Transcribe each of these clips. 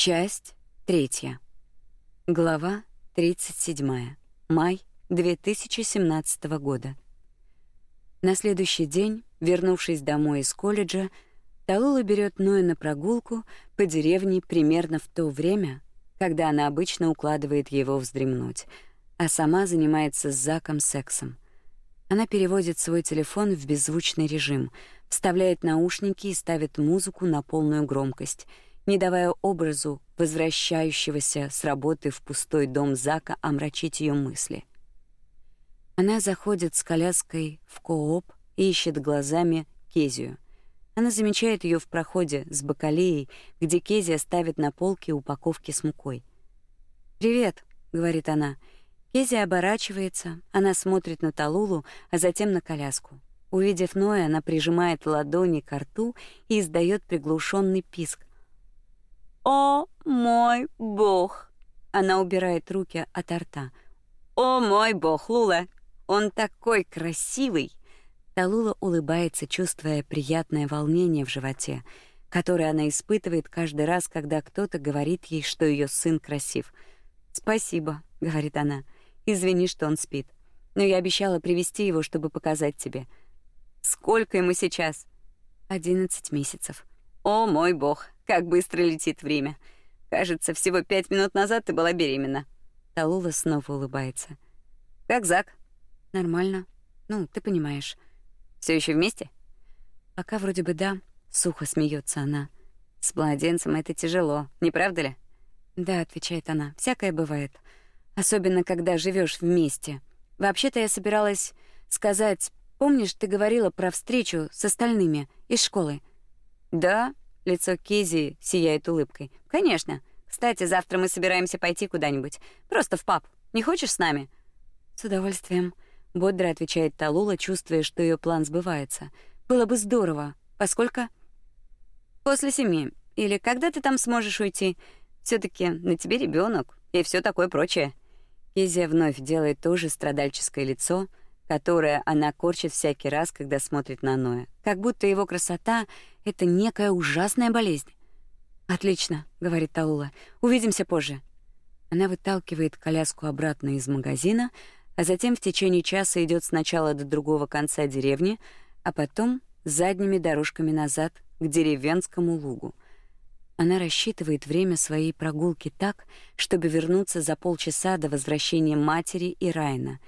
Часть третья. Глава 37. Май 2017 года. На следующий день, вернувшись домой из колледжа, Талула берет Ноя на прогулку по деревне примерно в то время, когда она обычно укладывает его вздремнуть, а сама занимается с Заком сексом. Она переводит свой телефон в беззвучный режим, вставляет наушники и ставит музыку на полную громкость, не давая образу возвращающегося с работы в пустой дом Зака омрачить ее мысли. Она заходит с коляской в кооп и ищет глазами Кезию — она замечает ее в проходе с бакалеей, где Кезия ставит на полке упаковки с мукой. «Привет», — говорит она. Кезия оборачивается, она смотрит на Талулу, а затем на коляску. Увидев Ноя, она прижимает ладони к рту и издает приглушенный писк. «О, мой бог!» Она убирает руки от рта. «О, мой бог, Лула! Он такой красивый!» Талула улыбается, чувствуя приятное волнение в животе, которое она испытывает каждый раз, когда кто-то говорит ей, что ее сын красив. «Спасибо», — говорит она. «Извини, что он спит. Но я обещала привести его, чтобы показать тебе». «Сколько ему сейчас?» «Одиннадцать месяцев». «О, мой бог, как быстро летит время. Кажется, всего пять минут назад ты была беременна». Талула снова улыбается. «Как Зак?» «Нормально. Ну, ты понимаешь». Все еще вместе? Пока вроде бы да, сухо смеется она. С младенцем это тяжело, не правда ли? Да, отвечает она. Всякое бывает, особенно когда живешь вместе. Вообще-то я собиралась сказать, помнишь, ты говорила про встречу с остальными из школы? Да, лицо Кизи сияет улыбкой. Конечно. Кстати, завтра мы собираемся пойти куда-нибудь, просто в паб. Не хочешь с нами? С удовольствием. Бодро отвечает Талула, чувствуя, что ее план сбывается. Было бы здорово. Поскольку после семи или когда ты там сможешь уйти? все таки на тебе ребенок и все такое прочее. Кезия вновь делает то же страдальческое лицо, которое она корчит всякий раз, когда смотрит на Ноя, как будто его красота это некая ужасная болезнь. Отлично, говорит Таула. Увидимся позже. Она выталкивает коляску обратно из магазина, а затем в течение часа идет сначала до другого конца деревни, а потом задними дорожками назад к деревенскому лугу. Она рассчитывает время своей прогулки так, чтобы вернуться за полчаса до возвращения матери и Райна.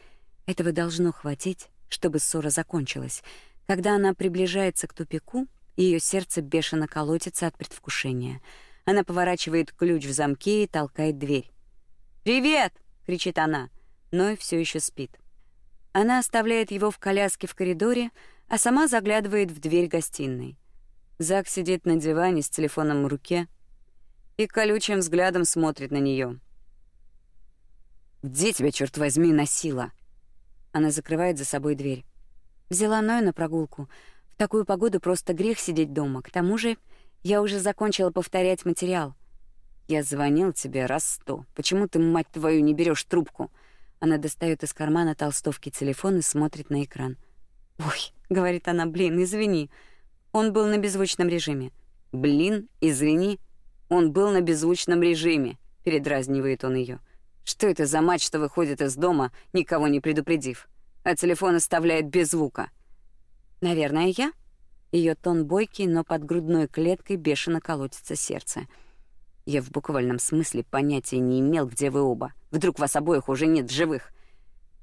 Этого должно хватить, чтобы ссора закончилась. Когда она приближается к тупику, ее сердце бешено колотится от предвкушения. Она поворачивает ключ в замке и толкает дверь. «Привет!» — кричит она но все еще спит. Она оставляет его в коляске в коридоре, а сама заглядывает в дверь гостиной. Зак сидит на диване с телефоном в руке и колючим взглядом смотрит на нее. «Где тебя, черт возьми, носила?» Она закрывает за собой дверь. Взяла Ноя на прогулку. В такую погоду просто грех сидеть дома. К тому же я уже закончила повторять материал. Я звонил тебе раз сто. Почему ты, мать твою, не берешь трубку? Она достает из кармана толстовки телефон и смотрит на экран. «Ой», — говорит она, — «блин, извини». Он был на беззвучном режиме. «Блин, извини». Он был на беззвучном режиме, передразнивает он ее. Что это за мать, что выходит из дома, никого не предупредив, а телефон оставляет без звука? Наверное, я. Ее тон бойкий, но под грудной клеткой бешено колотится сердце. Я в буквальном смысле понятия не имел, где вы оба. Вдруг вас обоих уже нет живых.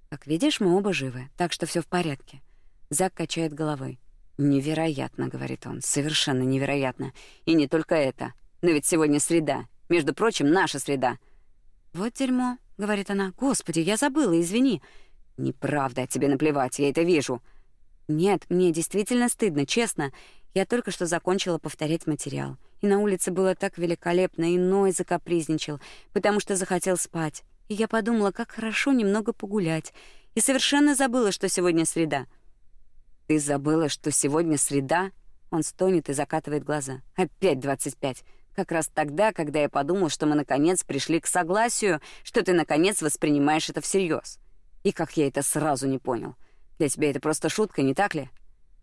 Как видишь, мы оба живы, так что все в порядке. Зак качает головой. Невероятно, говорит он, совершенно невероятно. И не только это. Но ведь сегодня среда. Между прочим, наша среда. Вот дерьмо, говорит она. Господи, я забыла, извини. Неправда, тебе наплевать, я это вижу. Нет, мне действительно стыдно, честно. Я только что закончила повторять материал и на улице было так великолепно, и Ной закапризничал, потому что захотел спать. И я подумала, как хорошо немного погулять, и совершенно забыла, что сегодня среда. Ты забыла, что сегодня среда? Он стонет и закатывает глаза. Опять двадцать пять. Как раз тогда, когда я подумал, что мы наконец пришли к согласию, что ты наконец воспринимаешь это всерьез. И как я это сразу не понял. Для тебя это просто шутка, не так ли?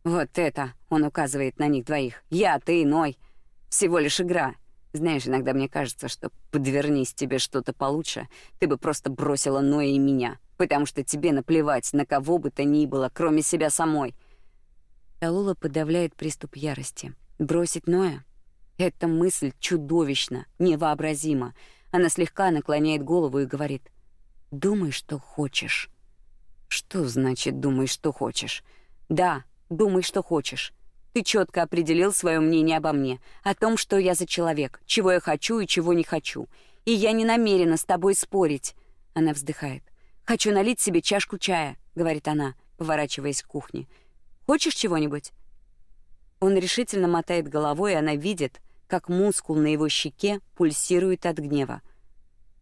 Вот это, он указывает на них двоих. Я, ты, Ной. Всего лишь игра. Знаешь, иногда мне кажется, что подвернись тебе что-то получше, ты бы просто бросила Ноя и меня, потому что тебе наплевать на кого бы то ни было, кроме себя самой. Талула подавляет приступ ярости. Бросить Ноя? Эта мысль чудовищна, невообразима. Она слегка наклоняет голову и говорит: "Думай, что хочешь". Что значит "думай, что хочешь"? Да, думай, что хочешь. Ты четко определил свое мнение обо мне, о том, что я за человек, чего я хочу и чего не хочу. И я не намерена с тобой спорить. Она вздыхает. Хочу налить себе чашку чая, говорит она, поворачиваясь к кухне. Хочешь чего-нибудь? Он решительно мотает головой, и она видит, как мускул на его щеке пульсирует от гнева.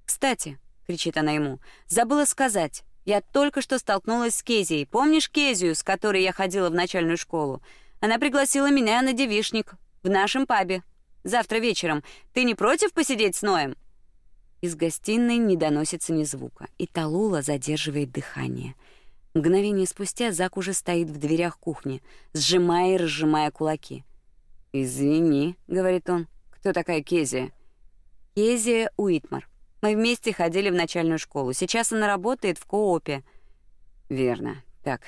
"Кстати", кричит она ему. "Забыла сказать. Я только что столкнулась с Кезией. Помнишь Кезию, с которой я ходила в начальную школу? Она пригласила меня на девишник в нашем пабе. Завтра вечером. Ты не против посидеть с Ноем?» Из гостиной не доносится ни звука, и Талула задерживает дыхание. Мгновение спустя Зак уже стоит в дверях кухни, сжимая и разжимая кулаки. «Извини», — говорит он, — «кто такая Кезия?» «Кезия Уитмар. Мы вместе ходили в начальную школу. Сейчас она работает в коопе». «Верно. Так,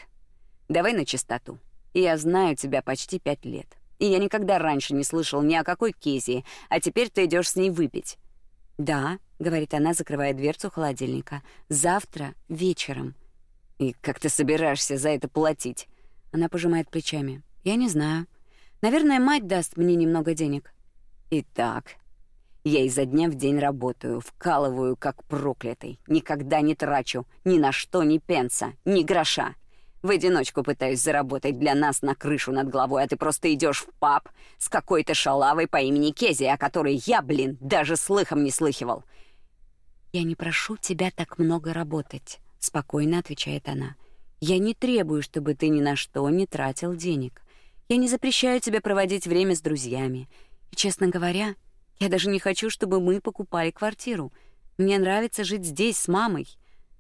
давай на чистоту. Я знаю тебя почти пять лет. И я никогда раньше не слышал ни о какой Кезии, а теперь ты идешь с ней выпить. Да, говорит она, закрывая дверцу холодильника. Завтра вечером. И как ты собираешься за это платить? Она пожимает плечами. Я не знаю. Наверное, мать даст мне немного денег. Итак, я изо дня в день работаю, вкалываю как проклятый, никогда не трачу ни на что ни пенса, ни гроша. В одиночку пытаюсь заработать для нас на крышу над головой, а ты просто идешь в паб с какой-то шалавой по имени Кези, о которой я, блин, даже слыхом не слыхивал. Я не прошу тебя так много работать, спокойно отвечает она. Я не требую, чтобы ты ни на что не тратил денег. Я не запрещаю тебе проводить время с друзьями. И, честно говоря, я даже не хочу, чтобы мы покупали квартиру. Мне нравится жить здесь с мамой.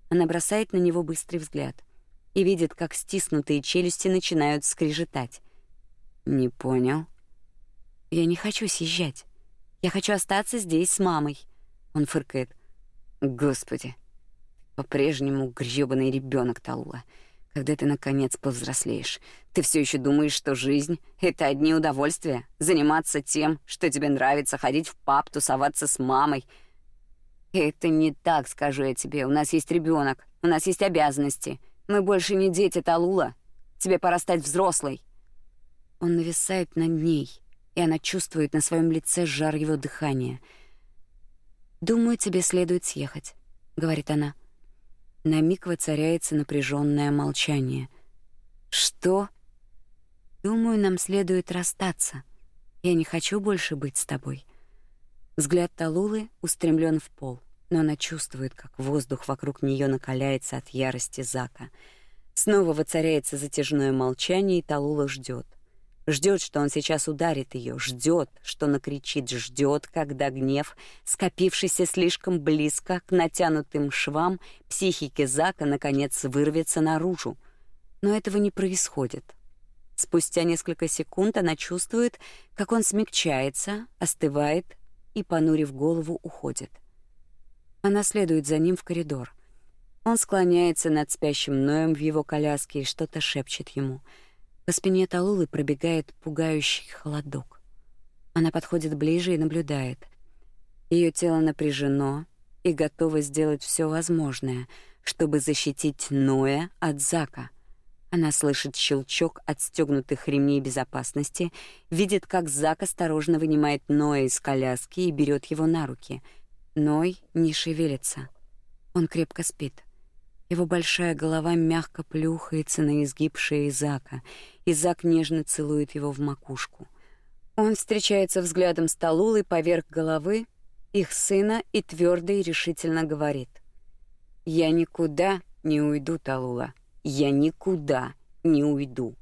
Она бросает на него быстрый взгляд и видит, как стиснутые челюсти начинают скрежетать. Не понял. Я не хочу съезжать. Я хочу остаться здесь с мамой. Он фыркает. Господи. По-прежнему грёбаный ребенок Талула. Когда ты наконец повзрослеешь, ты все еще думаешь, что жизнь это одни удовольствия, заниматься тем, что тебе нравится, ходить в паб, тусоваться с мамой. Это не так, скажу я тебе. У нас есть ребенок, у нас есть обязанности. Мы больше не дети, Талула. Тебе пора стать взрослой. Он нависает над ней, и она чувствует на своем лице жар его дыхания. Думаю, тебе следует съехать, говорит она. На миг воцаряется напряженное молчание. Что? Думаю, нам следует расстаться. Я не хочу больше быть с тобой. Взгляд Талулы устремлен в пол но она чувствует, как воздух вокруг нее накаляется от ярости Зака. Снова воцаряется затяжное молчание, и Талула ждет. Ждет, что он сейчас ударит ее, ждет, что накричит, ждет, когда гнев, скопившийся слишком близко к натянутым швам психики Зака, наконец вырвется наружу. Но этого не происходит. Спустя несколько секунд она чувствует, как он смягчается, остывает и, понурив голову, уходит. Она следует за ним в коридор. Он склоняется над спящим Ноем в его коляске и что-то шепчет ему. По спине Талулы пробегает пугающий холодок. Она подходит ближе и наблюдает. Ее тело напряжено и готово сделать все возможное, чтобы защитить Ноя от Зака. Она слышит щелчок отстегнутых ремней безопасности, видит, как Зак осторожно вынимает Ноя из коляски и берет его на руки — Ной не шевелится. Он крепко спит. Его большая голова мягко плюхается на изгиб шеи Зака, и Зак нежно целует его в макушку. Он встречается взглядом с Талулой поверх головы их сына и твердо и решительно говорит: "Я никуда не уйду, Талула. Я никуда не уйду".